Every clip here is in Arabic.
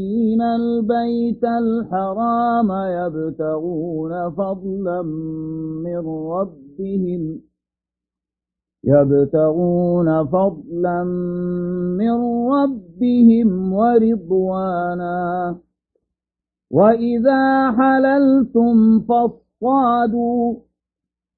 آمين البيت الحرام يبتغون فضلا من ربهم يبتغون فضلا من ربهم ورضوانا. وإذا حللتم فاصطادوا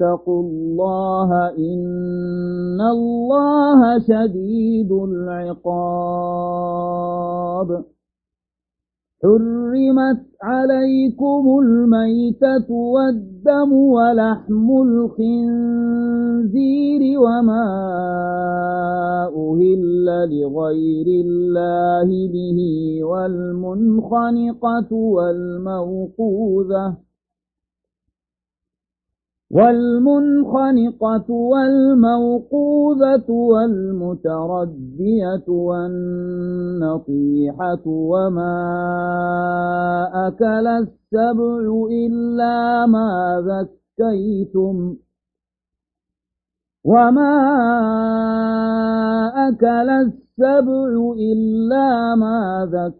واتقوا الله إن الله شديد العقاب. حرمت عليكم الميتة والدم ولحم الخنزير وما أهل لغير الله به والمنخنقة والموقوذة والمنخنقة والموقوذة والمتردية والنطيحة وما أكل السبع إلا ما ذكيتم وما أكل السبع إلا ما ذكيتم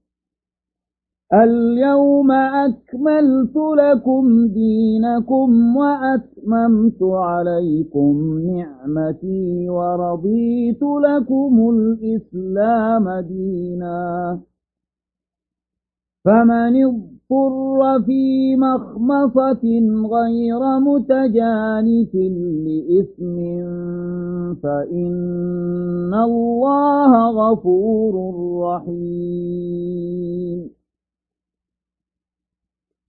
اليوم أكملت لكم دينكم وأتممت عليكم نعمتي ورضيت لكم الإسلام دينا. فمن اضطر في مخمصة غير متجانف لإثم فإن الله غفور رحيم.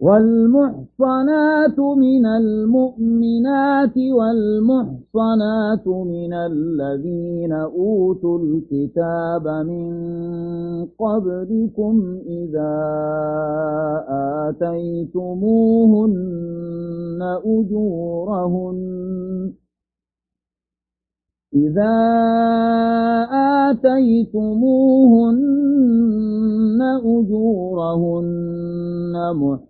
والمحصنات من المؤمنات والمحصنات من الذين أوتوا الكتاب من قبلكم إذا آتيتموهن أجورهن. إذا آتيتموهن أجورهن محصنات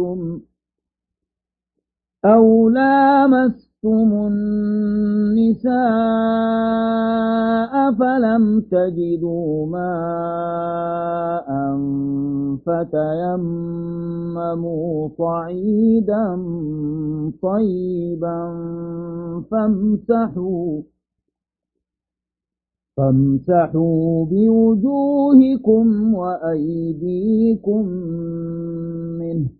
لامستم أو لامستم النساء فلم تجدوا ماء فتيمموا صعيدا طيبا فامسحوا فامسحوا بوجوهكم وأيديكم منه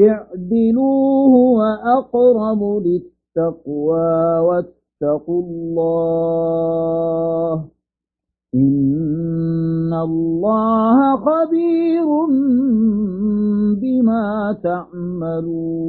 اعدلوا هو أقرب للتقوى واتقوا الله إن الله خبير بما تعملون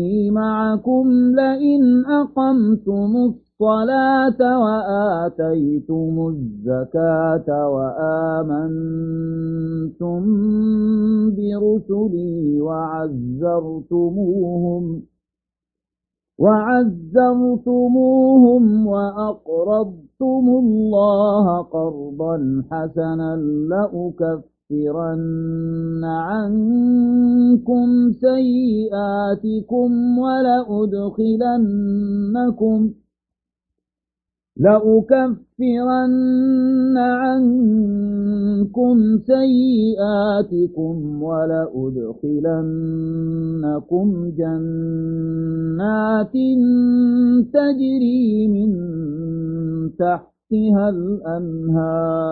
معكم لئن أقمتم الصلاة وآتيتم الزكاة وآمنتم برسلي وعزرتموهم وعزرتموهم وأقرضتم الله قرضا حسنا لأكفر لأكفرن عنكم سيئاتكم ولأدخلنكم لأكفرن عنكم سيئاتكم ولأدخلنكم جنات تجري من تحتها الأنهار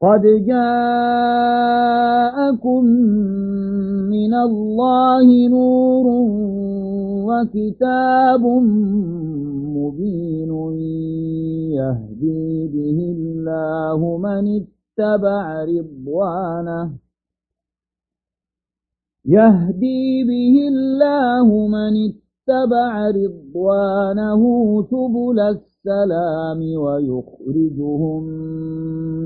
قد جاءكم من الله نور وكتاب مبين يهدي به الله من اتبع رضوانه يهدي به الله من اتبع رضوانه سبل السلام ويخرجهم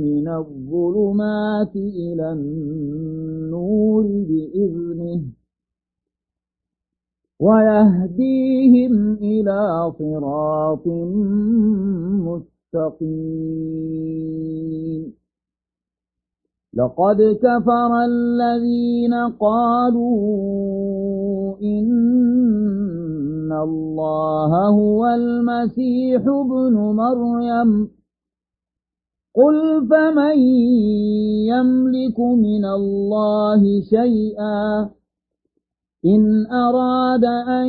من الظلمات إلى النور بإذنه ويهديهم إلى صراط مستقيم. لقد كفر الذين قالوا إن أن الله هو المسيح ابن مريم. قل فمن يملك من الله شيئا؟ إن أراد أن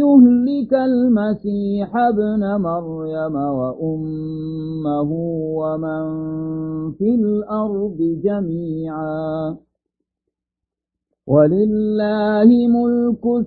يهلك المسيح ابن مريم وأمه ومن في الأرض جميعا. ولله ملك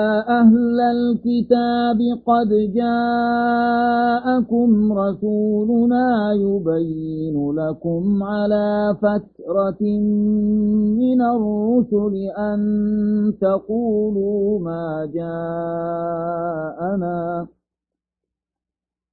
أهل الكتاب قد جاءكم رسولنا يبين لكم على فترة من الرسل أن تقولوا ما جاءنا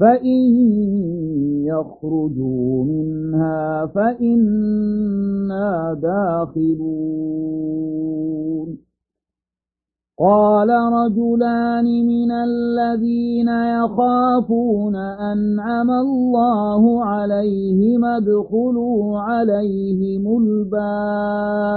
فإن يخرجوا منها فإنا داخلون قال رجلان من الذين يخافون أنعم الله عليهم ادخلوا عليهم الباب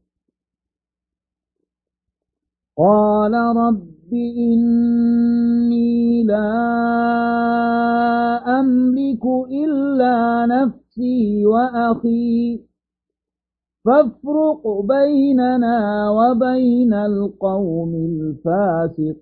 قال رب إني لا أملك إلا نفسي وأخي فافرق بيننا وبين القوم الفاسقين.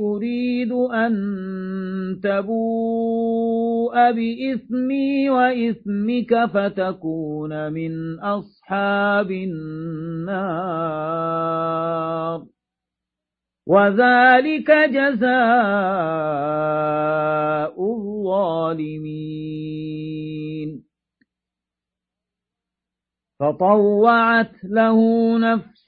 أريد أن تبوء بإثمي وإثمك فتكون من أصحاب النار. وذلك جزاء الظالمين. فطوعت له نفسه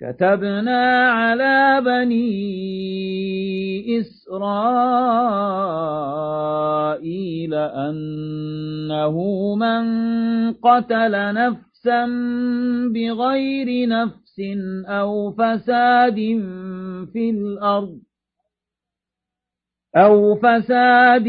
كتبنا على بني إسرائيل أنه من قتل نفسا بغير نفس أو فساد في الأرض أو فساد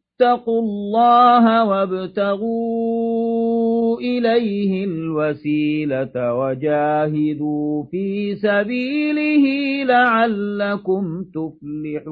اتقوا الله وابتغوا إليه الوسيلة وجاهدوا في سبيله لعلكم تفلحون.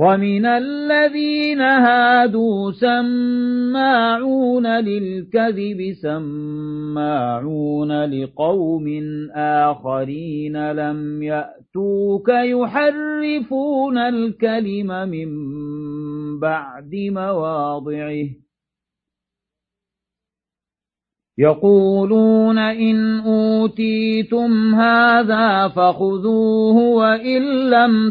ومن الذين هادوا سماعون للكذب سماعون لقوم آخرين لم يأتوك يحرفون الكلم من بعد مواضعه يقولون إن أوتيتم هذا فخذوه وإن لم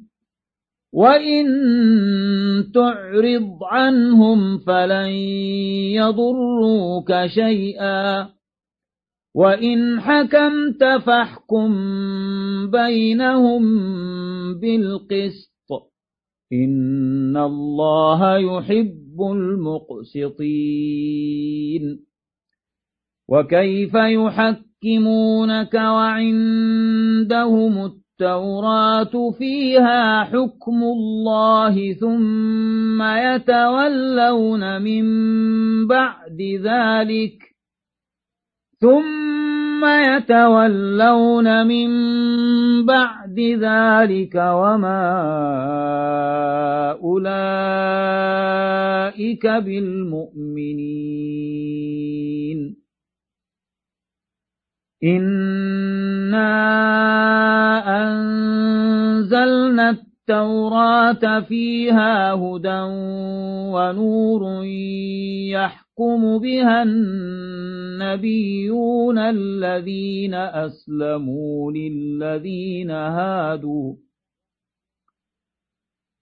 وإن تعرض عنهم فلن يضروك شيئا وإن حكمت فاحكم بينهم بالقسط إن الله يحب المقسطين وكيف يحكم يحكمونك وعندهم التوراة فيها حكم الله ثم يتولون من بعد ذلك ثم يتولون من بعد ذلك وما أولئك بالمؤمنين إنا أنزلنا التوراة فيها هدى ونور يحكم بها النبيون الذين أسلموا للذين هادوا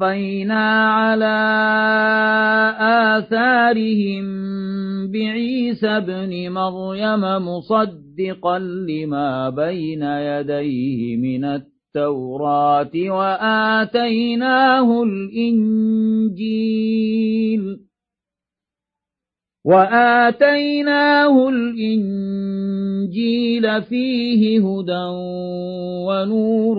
وقفينا على آثارهم بعيسى بن مريم مصدقا لما بين يديه من التوراة وآتيناه الإنجيل وآتيناه الإنجيل فيه هدى ونور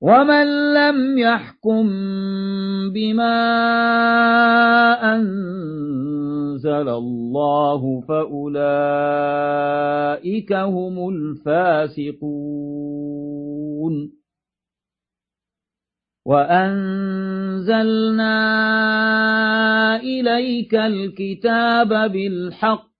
ومن لم يحكم بما أنزل الله فأولئك هم الفاسقون وأنزلنا إليك الكتاب بالحق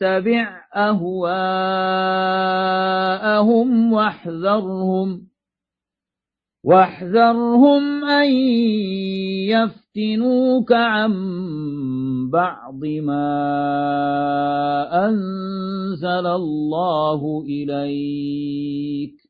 تتبع أهواءهم واحذرهم واحذرهم أن يفتنوك عن بعض ما أنزل الله إليك.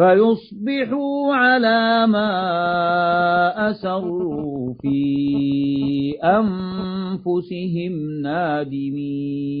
فيصبحوا على ما أسروا في أنفسهم نادمين.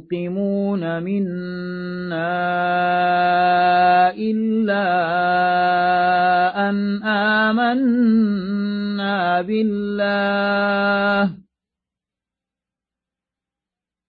تنقمون منا إلا أن آمنا بالله.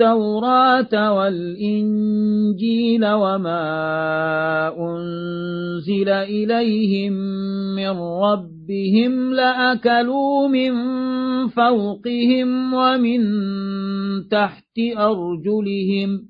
التوراة والإنجيل وما أنزل إليهم من ربهم لأكلوا من فوقهم ومن تحت أرجلهم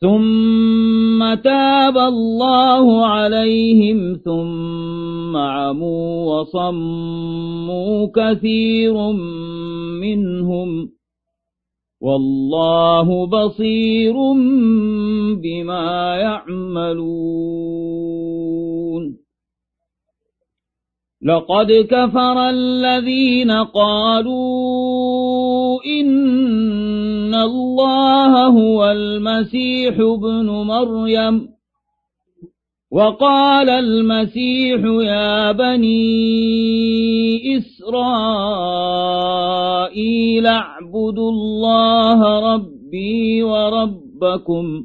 ثم تاب الله عليهم ثم عموا وصموا كثير منهم والله بصير بما يعملون لقد كفر الذين قالوا إن الله هو المسيح ابن مريم. وقال المسيح يا بني إسرائيل اعبدوا الله ربي وربكم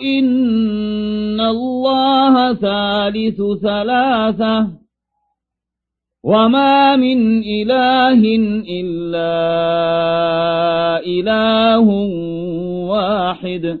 إن الله ثالث ثلاثة وما من إله إلا إله واحد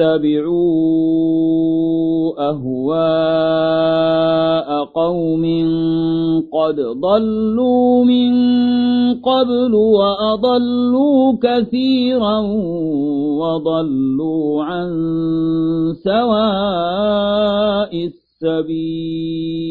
اتبعوا أهواء قوم قد ضلوا من قبل وأضلوا كثيرا وضلوا عن سواء السبيل.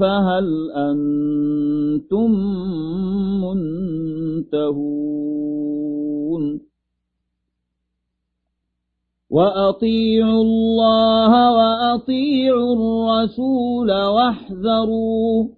فهل أنتم منتهون؟ وأطيعوا الله وأطيعوا الرسول واحذروا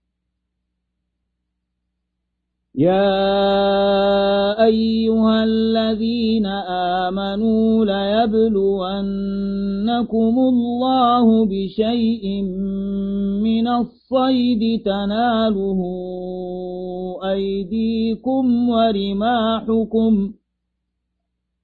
يا أيها الذين آمنوا ليبلونكم الله بشيء من الصيد تناله أيديكم ورماحكم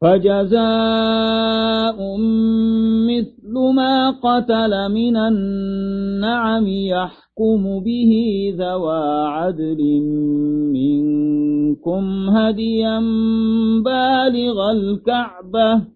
فجزاء مثل ما قتل من النعم يحكم به ذوى عدل منكم هديا بالغ الكعبه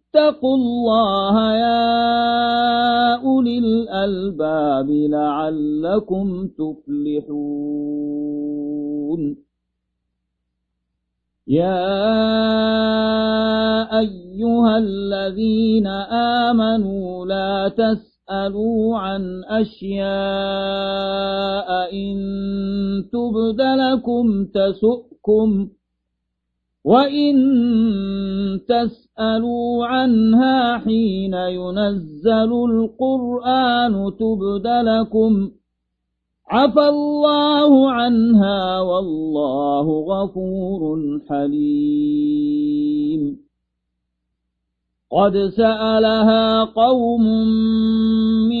فاتقوا الله يا أولي الألباب لعلكم تفلحون. يا أيها الذين آمنوا لا تسألوا عن أشياء إن تبد لكم تسؤكم وإن تسألوا عنها حين ينزل القرآن تبد لكم عفى الله عنها والله غفور حليم قد سألها قوم من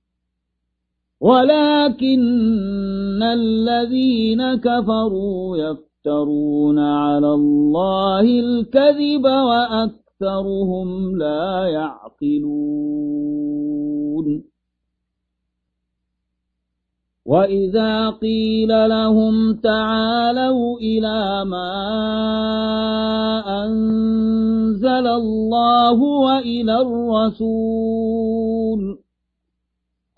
ولكن الذين كفروا يفترون على الله الكذب وأكثرهم لا يعقلون. وإذا قيل لهم تعالوا إلى ما أنزل الله وإلى الرسول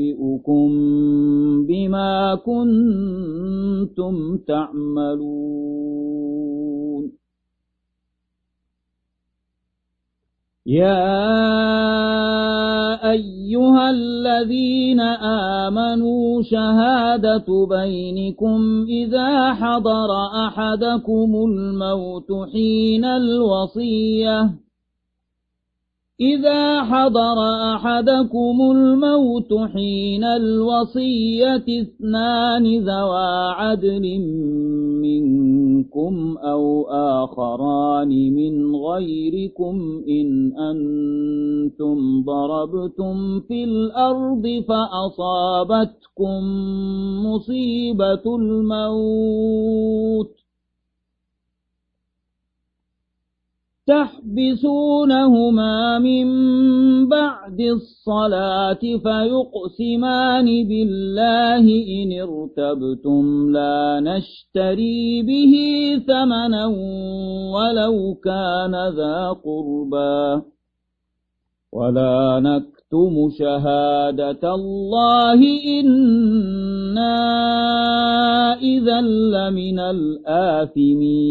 فينبئكم بما كنتم تعملون. يا أيها الذين آمنوا شهادة بينكم إذا حضر أحدكم الموت حين الوصية. إذا حضر أحدكم الموت حين الوصية اثنان ذوى عدل منكم أو آخران من غيركم إن أنتم ضربتم في الأرض فأصابتكم مصيبة الموت تحبسونهما من بعد الصلاة فيقسمان بالله إن ارتبتم لا نشتري به ثمنا ولو كان ذا قربا ولا نكتم شهادة الله إنا إذا لمن الآثمين.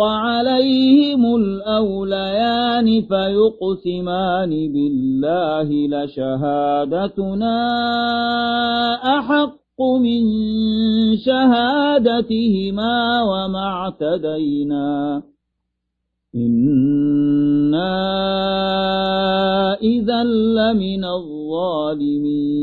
عليهم الأوليان فيقسمان بالله لشهادتنا أحق من شهادتهما وما اعتدينا إنا إذا لمن الظالمين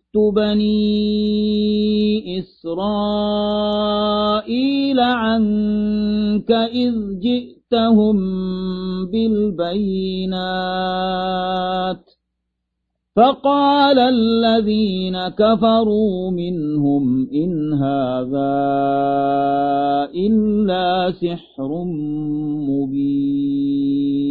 بني إسرائيل عنك إذ جئتهم بالبينات فقال الذين كفروا منهم إن هذا إلا سحر مبين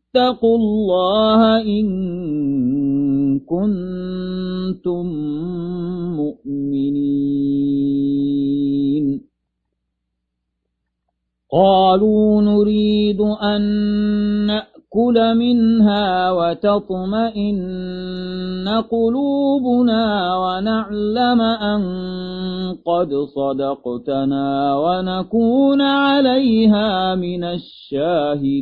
اتقوا الله إن كنتم مؤمنين. قالوا نريد أن نأكل منها وتطمئن قلوبنا ونعلم أن قد صدقتنا ونكون عليها من الشاهدين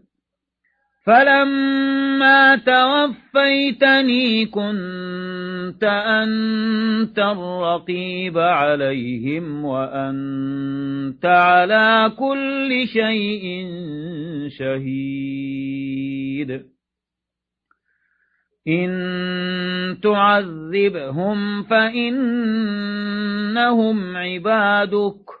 فلما توفيتني كنت أنت الرقيب عليهم وأنت على كل شيء شهيد. إن تعذبهم فإنهم عبادك.